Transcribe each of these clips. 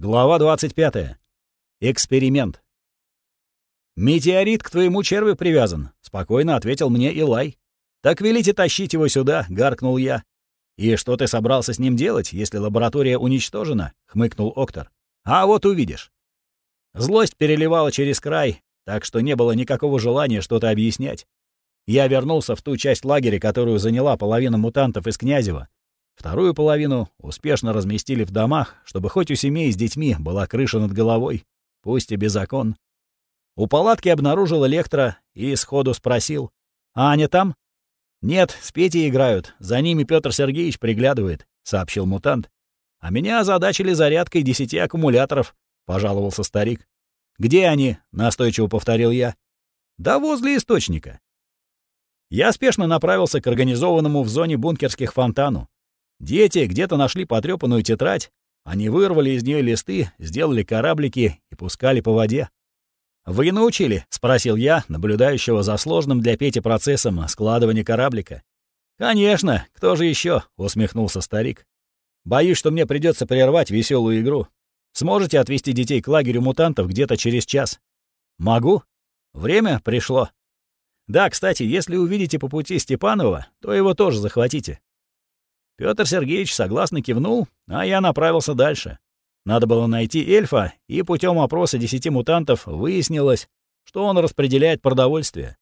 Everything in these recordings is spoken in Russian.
Глава 25. Эксперимент. «Метеорит к твоему червю привязан», — спокойно ответил мне Илай. «Так велите тащить его сюда», — гаркнул я. «И что ты собрался с ним делать, если лаборатория уничтожена?» — хмыкнул Октор. «А вот увидишь». Злость переливала через край, так что не было никакого желания что-то объяснять. Я вернулся в ту часть лагеря, которую заняла половина мутантов из Князева, Вторую половину успешно разместили в домах, чтобы хоть у семей с детьми была крыша над головой, пусть и без окон. У палатки обнаружил Электро и сходу спросил. «А Аня там?» «Нет, с Петей играют. За ними Петр Сергеевич приглядывает», — сообщил мутант. «А меня озадачили зарядкой десяти аккумуляторов», — пожаловался старик. «Где они?» — настойчиво повторил я. «Да возле источника». Я спешно направился к организованному в зоне бункерских фонтану. Дети где-то нашли потрёпанную тетрадь, они вырвали из нее листы, сделали кораблики и пускали по воде. «Вы научили?» — спросил я, наблюдающего за сложным для Пети процессом складывания кораблика. «Конечно, кто же еще? усмехнулся старик. «Боюсь, что мне придется прервать веселую игру. Сможете отвезти детей к лагерю мутантов где-то через час?» «Могу. Время пришло. Да, кстати, если увидите по пути Степанова, то его тоже захватите. Петр Сергеевич согласно кивнул, а я направился дальше. Надо было найти эльфа, и путем опроса десяти мутантов выяснилось, что он распределяет продовольствие.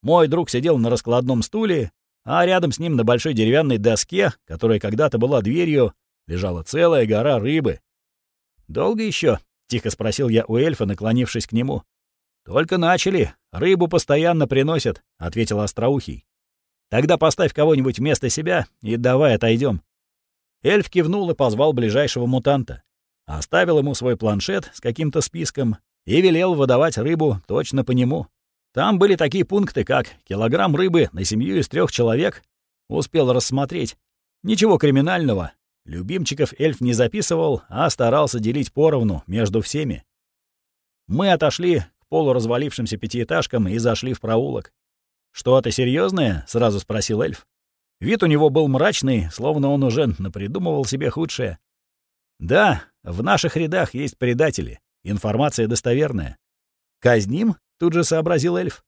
Мой друг сидел на раскладном стуле, а рядом с ним на большой деревянной доске, которая когда-то была дверью, лежала целая гора рыбы. «Долго еще?» — тихо спросил я у эльфа, наклонившись к нему. «Только начали. Рыбу постоянно приносят», — ответил Остроухий. Тогда поставь кого-нибудь вместо себя и давай отойдем. Эльф кивнул и позвал ближайшего мутанта. Оставил ему свой планшет с каким-то списком и велел выдавать рыбу точно по нему. Там были такие пункты, как килограмм рыбы на семью из трех человек. Успел рассмотреть. Ничего криминального. Любимчиков эльф не записывал, а старался делить поровну между всеми. Мы отошли к полуразвалившимся пятиэтажкам и зашли в проулок. «Что-то серьезное? сразу спросил эльф. Вид у него был мрачный, словно он уже напридумывал себе худшее. «Да, в наших рядах есть предатели. Информация достоверная». «Казним?» — тут же сообразил эльф.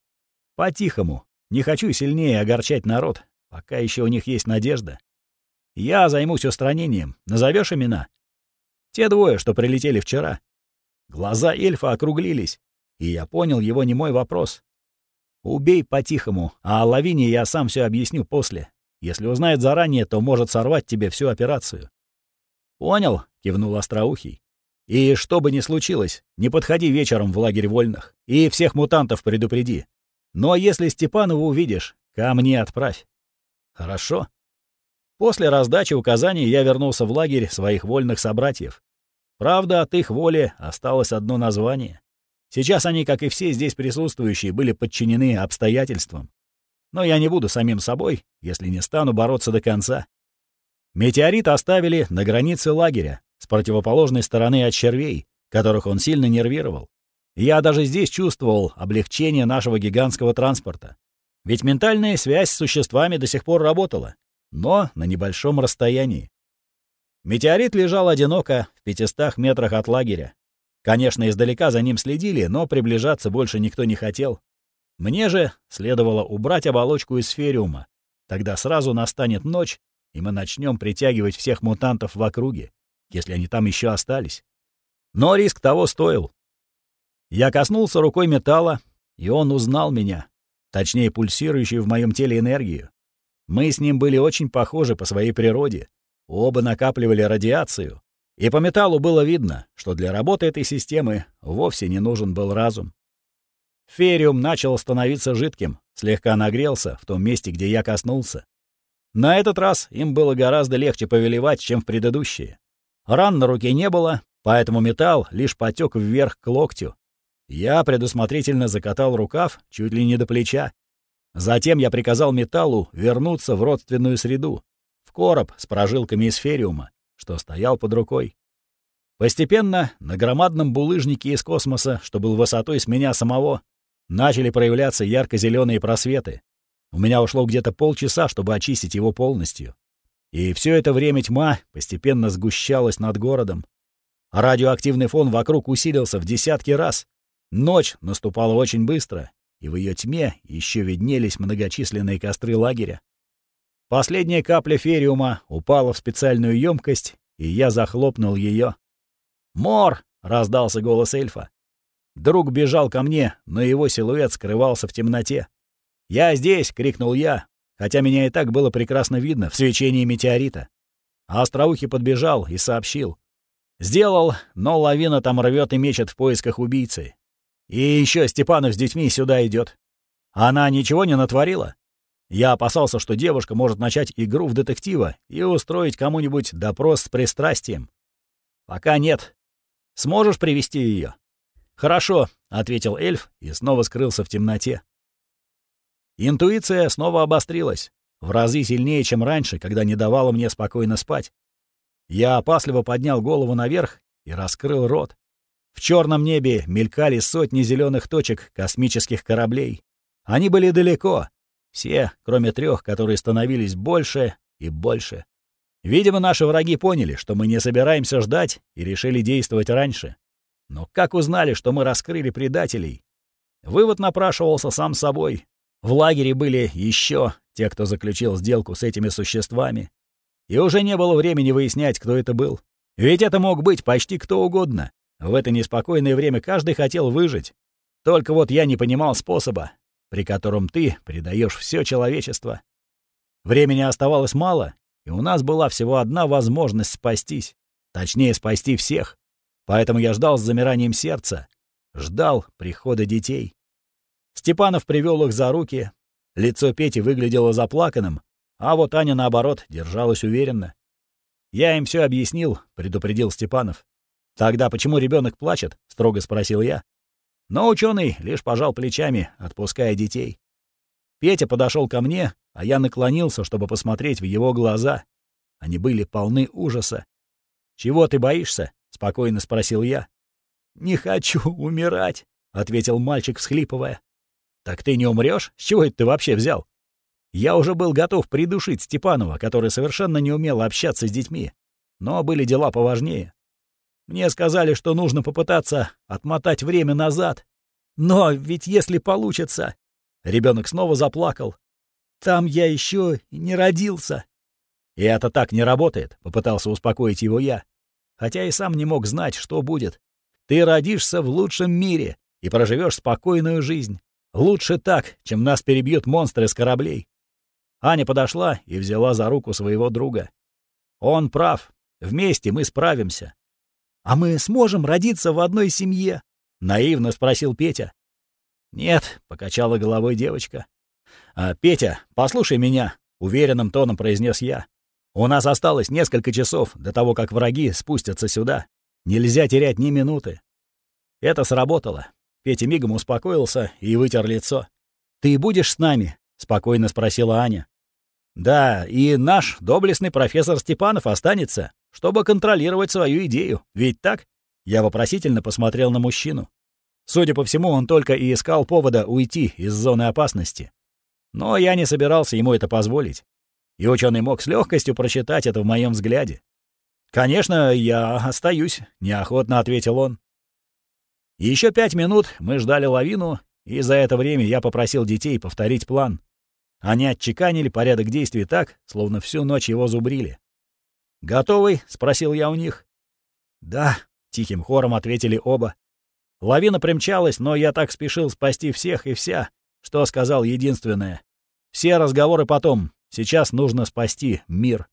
«По-тихому. Не хочу сильнее огорчать народ, пока еще у них есть надежда. Я займусь устранением. Назовешь имена?» «Те двое, что прилетели вчера». Глаза эльфа округлились, и я понял его немой вопрос. Убей по-тихому, а о лавине я сам все объясню после. Если узнает заранее, то может сорвать тебе всю операцию». «Понял», — кивнул Остроухий. «И что бы ни случилось, не подходи вечером в лагерь вольных и всех мутантов предупреди. Но если Степанова увидишь, ко мне отправь». «Хорошо». После раздачи указаний я вернулся в лагерь своих вольных собратьев. Правда, от их воли осталось одно название. Сейчас они, как и все здесь присутствующие, были подчинены обстоятельствам. Но я не буду самим собой, если не стану бороться до конца. Метеорит оставили на границе лагеря, с противоположной стороны от червей, которых он сильно нервировал. Я даже здесь чувствовал облегчение нашего гигантского транспорта. Ведь ментальная связь с существами до сих пор работала, но на небольшом расстоянии. Метеорит лежал одиноко в 500 метрах от лагеря, Конечно, издалека за ним следили, но приближаться больше никто не хотел. Мне же следовало убрать оболочку из сфериума. Тогда сразу настанет ночь, и мы начнем притягивать всех мутантов в округе, если они там еще остались. Но риск того стоил. Я коснулся рукой металла, и он узнал меня, точнее, пульсирующую в моем теле энергию. Мы с ним были очень похожи по своей природе. Оба накапливали радиацию, и по металлу было видно, что для работы этой системы вовсе не нужен был разум. Фериум начал становиться жидким, слегка нагрелся в том месте, где я коснулся. На этот раз им было гораздо легче повелевать, чем в предыдущие. Ран на руке не было, поэтому металл лишь потек вверх к локтю. Я предусмотрительно закатал рукав чуть ли не до плеча. Затем я приказал металлу вернуться в родственную среду, в короб с прожилками из фериума, что стоял под рукой. Постепенно на громадном булыжнике из космоса, что был высотой с меня самого, начали проявляться ярко-зеленые просветы. У меня ушло где-то полчаса, чтобы очистить его полностью. И все это время тьма постепенно сгущалась над городом. Радиоактивный фон вокруг усилился в десятки раз. Ночь наступала очень быстро, и в ее тьме еще виднелись многочисленные костры лагеря. Последняя капля фериума упала в специальную емкость, и я захлопнул ее. «Мор!» — раздался голос эльфа. Друг бежал ко мне, но его силуэт скрывался в темноте. «Я здесь!» — крикнул я, хотя меня и так было прекрасно видно в свечении метеорита. А Остроухий подбежал и сообщил. «Сделал, но лавина там рвет и мечет в поисках убийцы. И еще Степанов с детьми сюда идет. Она ничего не натворила?» Я опасался, что девушка может начать игру в детектива и устроить кому-нибудь допрос с пристрастием. «Пока нет. Сможешь привести ее? «Хорошо», — ответил эльф и снова скрылся в темноте. Интуиция снова обострилась, в разы сильнее, чем раньше, когда не давала мне спокойно спать. Я опасливо поднял голову наверх и раскрыл рот. В черном небе мелькали сотни зеленых точек космических кораблей. Они были далеко, все, кроме трех, которые становились больше и больше. Видимо, наши враги поняли, что мы не собираемся ждать и решили действовать раньше. Но как узнали, что мы раскрыли предателей? Вывод напрашивался сам собой. В лагере были еще те, кто заключил сделку с этими существами. И уже не было времени выяснять, кто это был. Ведь это мог быть почти кто угодно. В это неспокойное время каждый хотел выжить. Только вот я не понимал способа, при котором ты предаешь все человечество. Времени оставалось мало, и у нас была всего одна возможность спастись. Точнее, спасти всех. Поэтому я ждал с замиранием сердца. Ждал прихода детей. Степанов привел их за руки. Лицо Пети выглядело заплаканным, а вот Аня, наоборот, держалась уверенно. «Я им все объяснил», — предупредил Степанов. «Тогда почему ребенок плачет?» — строго спросил я. Но ученый лишь пожал плечами, отпуская детей. Петя подошел ко мне, а я наклонился, чтобы посмотреть в его глаза. Они были полны ужаса. «Чего ты боишься?» — спокойно спросил я. «Не хочу умирать», — ответил мальчик, всхлипывая. «Так ты не умрешь? С чего это ты вообще взял?» Я уже был готов придушить Степанова, который совершенно не умел общаться с детьми. Но были дела поважнее. Мне сказали, что нужно попытаться отмотать время назад. Но ведь если получится... Ребенок снова заплакал. Там я еще не родился. И это так не работает, попытался успокоить его я. Хотя и сам не мог знать, что будет. Ты родишься в лучшем мире и проживешь спокойную жизнь. Лучше так, чем нас перебьют монстры с кораблей. Аня подошла и взяла за руку своего друга. Он прав. Вместе мы справимся. «А мы сможем родиться в одной семье?» — наивно спросил Петя. «Нет», — покачала головой девочка. «А, «Петя, послушай меня», — уверенным тоном произнес я. «У нас осталось несколько часов до того, как враги спустятся сюда. Нельзя терять ни минуты». Это сработало. Петя мигом успокоился и вытер лицо. «Ты будешь с нами?» — спокойно спросила Аня. «Да, и наш доблестный профессор Степанов останется, чтобы контролировать свою идею. Ведь так?» Я вопросительно посмотрел на мужчину. Судя по всему, он только и искал повода уйти из зоны опасности. Но я не собирался ему это позволить. И ученый мог с легкостью прочитать это в моем взгляде. «Конечно, я остаюсь», — неохотно ответил он. Еще пять минут мы ждали лавину, и за это время я попросил детей повторить план. Они отчеканили порядок действий так, словно всю ночь его зубрили. «Готовый?» — спросил я у них. «Да», — тихим хором ответили оба. Лавина примчалась, но я так спешил спасти всех и вся, что сказал единственное. «Все разговоры потом. Сейчас нужно спасти мир».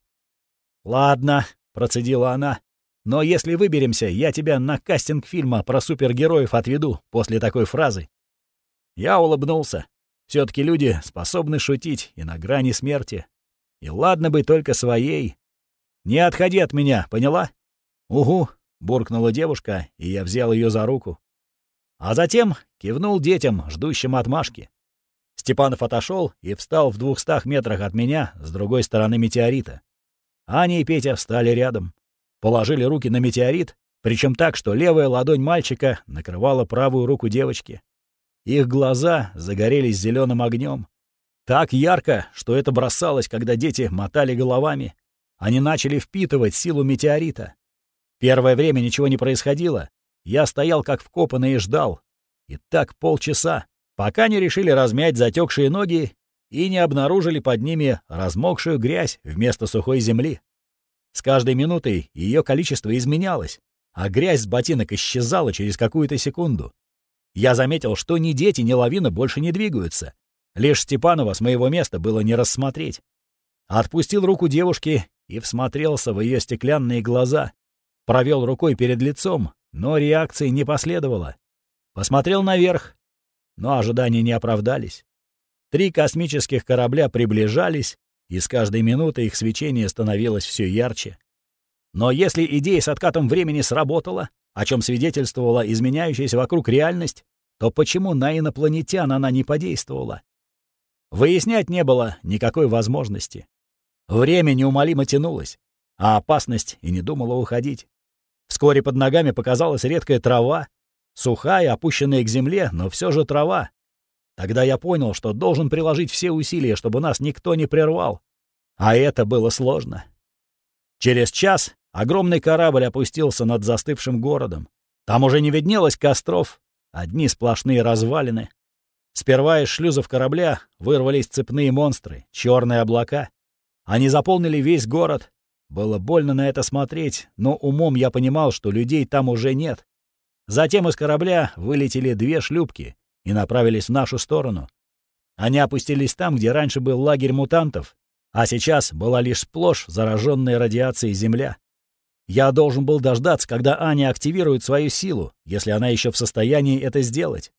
«Ладно», — процедила она. Но если выберемся, я тебя на кастинг фильма про супергероев отведу после такой фразы». Я улыбнулся. все таки люди способны шутить и на грани смерти. И ладно бы только своей. Не отходи от меня, поняла? «Угу», — буркнула девушка, и я взял ее за руку. А затем кивнул детям, ждущим отмашки. Степанов отошел и встал в двухстах метрах от меня с другой стороны метеорита. Аня и Петя встали рядом. Положили руки на метеорит, причем так, что левая ладонь мальчика накрывала правую руку девочки. Их глаза загорелись зеленым огнем. Так ярко, что это бросалось, когда дети мотали головами. Они начали впитывать силу метеорита. Первое время ничего не происходило. Я стоял как вкопанный и ждал. И так полчаса, пока не решили размять затекшие ноги и не обнаружили под ними размокшую грязь вместо сухой земли. С каждой минутой ее количество изменялось, а грязь с ботинок исчезала через какую-то секунду. Я заметил, что ни дети, ни лавина больше не двигаются. Лишь Степанова с моего места было не рассмотреть. Отпустил руку девушки и всмотрелся в ее стеклянные глаза. Провел рукой перед лицом, но реакции не последовало. Посмотрел наверх, но ожидания не оправдались. Три космических корабля приближались, и с каждой минутой их свечение становилось все ярче. Но если идея с откатом времени сработала, о чем свидетельствовала изменяющаяся вокруг реальность, то почему на инопланетян она не подействовала? Выяснять не было никакой возможности. Время неумолимо тянулось, а опасность и не думала уходить. Вскоре под ногами показалась редкая трава, сухая, опущенная к земле, но все же трава, Тогда я понял, что должен приложить все усилия, чтобы нас никто не прервал. А это было сложно. Через час огромный корабль опустился над застывшим городом. Там уже не виднелось костров, одни сплошные развалины. Сперва из шлюзов корабля вырвались цепные монстры, черные облака. Они заполнили весь город. Было больно на это смотреть, но умом я понимал, что людей там уже нет. Затем из корабля вылетели две шлюпки, и направились в нашу сторону. Они опустились там, где раньше был лагерь мутантов, а сейчас была лишь сплошь зараженная радиацией земля. Я должен был дождаться, когда Аня активирует свою силу, если она еще в состоянии это сделать.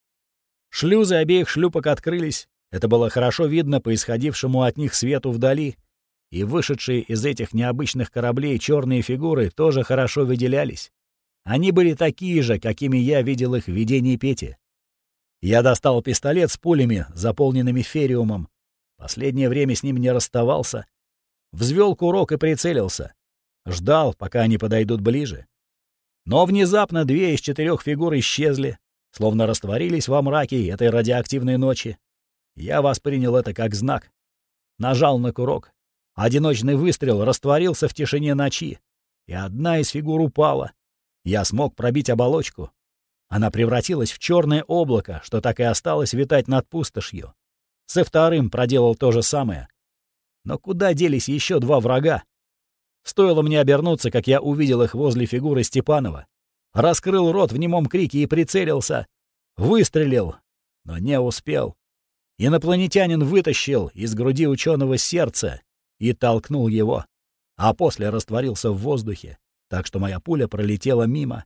Шлюзы обеих шлюпок открылись. Это было хорошо видно по исходившему от них свету вдали. И вышедшие из этих необычных кораблей черные фигуры тоже хорошо выделялись. Они были такие же, какими я видел их в видении Пети. Я достал пистолет с пулями, заполненными фериумом. Последнее время с ним не расставался. Взвел курок и прицелился. Ждал, пока они подойдут ближе. Но внезапно две из четырех фигур исчезли, словно растворились во мраке этой радиоактивной ночи. Я воспринял это как знак. Нажал на курок. Одиночный выстрел растворился в тишине ночи, и одна из фигур упала. Я смог пробить оболочку, она превратилась в черное облако, что так и осталось витать над пустошью. Со вторым проделал то же самое. Но куда делись еще два врага? Стоило мне обернуться, как я увидел их возле фигуры Степанова. Раскрыл рот в немом крике и прицелился. Выстрелил, но не успел. Инопланетянин вытащил из груди ученого сердце и толкнул его, а после растворился в воздухе, так что моя пуля пролетела мимо.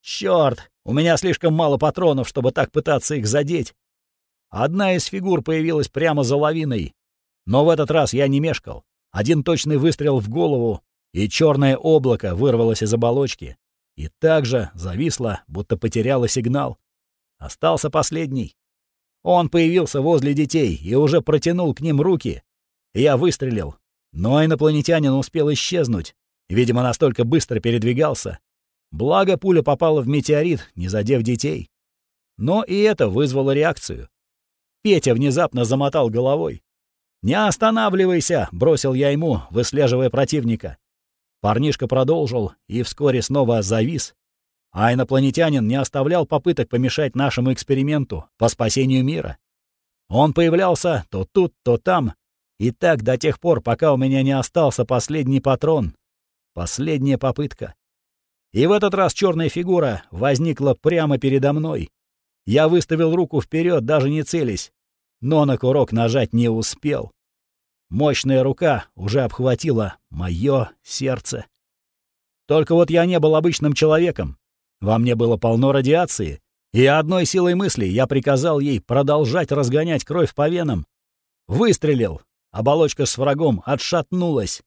Черт, у меня слишком мало патронов, чтобы так пытаться их задеть. Одна из фигур появилась прямо за лавиной. Но в этот раз я не мешкал. Один точный выстрел в голову, и черное облако вырвалось из оболочки. И также зависло, будто потеряло сигнал. Остался последний. Он появился возле детей и уже протянул к ним руки. Я выстрелил. Но инопланетянин успел исчезнуть. Видимо, настолько быстро передвигался, Благо, пуля попала в метеорит, не задев детей. Но и это вызвало реакцию. Петя внезапно замотал головой. «Не останавливайся!» — бросил я ему, выслеживая противника. Парнишка продолжил и вскоре снова завис. А инопланетянин не оставлял попыток помешать нашему эксперименту по спасению мира. Он появлялся то тут, то там, и так до тех пор, пока у меня не остался последний патрон. Последняя попытка. И в этот раз черная фигура возникла прямо передо мной. Я выставил руку вперед, даже не целясь, но на курок нажать не успел. Мощная рука уже обхватила мое сердце. Только вот я не был обычным человеком. Во мне было полно радиации, и одной силой мысли я приказал ей продолжать разгонять кровь по венам. Выстрелил. Оболочка с врагом отшатнулась.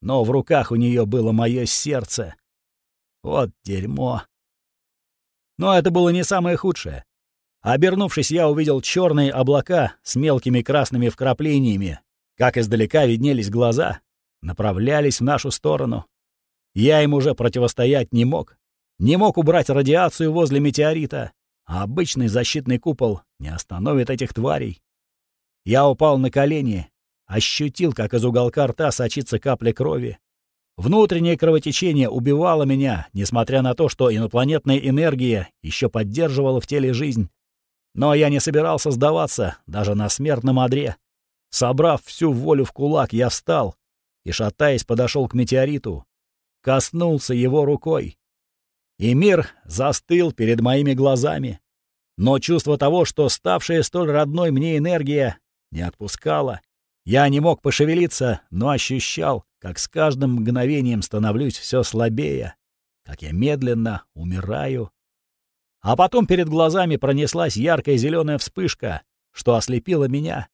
Но в руках у нее было мое сердце. Вот дерьмо. Но это было не самое худшее. Обернувшись, я увидел черные облака с мелкими красными вкраплениями. Как издалека виднелись глаза, направлялись в нашу сторону. Я им уже противостоять не мог. Не мог убрать радиацию возле метеорита, а обычный защитный купол не остановит этих тварей. Я упал на колени, ощутил, как из уголка рта сочится капля крови. Внутреннее кровотечение убивало меня, несмотря на то, что инопланетная энергия еще поддерживала в теле жизнь. Но я не собирался сдаваться, даже на смертном одре. Собрав всю волю в кулак, я встал и, шатаясь, подошел к метеориту. Коснулся его рукой. И мир застыл перед моими глазами. Но чувство того, что ставшая столь родной мне энергия, не отпускало. Я не мог пошевелиться, но ощущал, как с каждым мгновением становлюсь все слабее, как я медленно умираю. А потом перед глазами пронеслась яркая зеленая вспышка, что ослепила меня.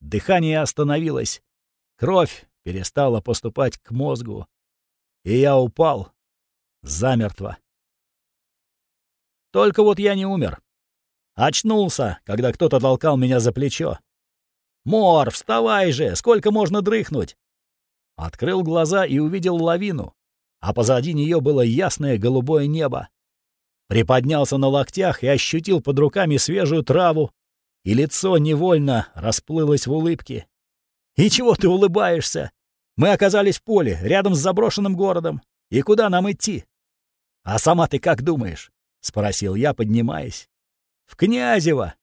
Дыхание остановилось. Кровь перестала поступать к мозгу. И я упал замертво. Только вот я не умер. Очнулся, когда кто-то толкал меня за плечо. «Мор, вставай же! Сколько можно дрыхнуть?» Открыл глаза и увидел лавину, а позади нее было ясное голубое небо. Приподнялся на локтях и ощутил под руками свежую траву, и лицо невольно расплылось в улыбке. «И чего ты улыбаешься? Мы оказались в поле, рядом с заброшенным городом. И куда нам идти?» «А сама ты как думаешь?» — спросил я, поднимаясь. «В Князево!»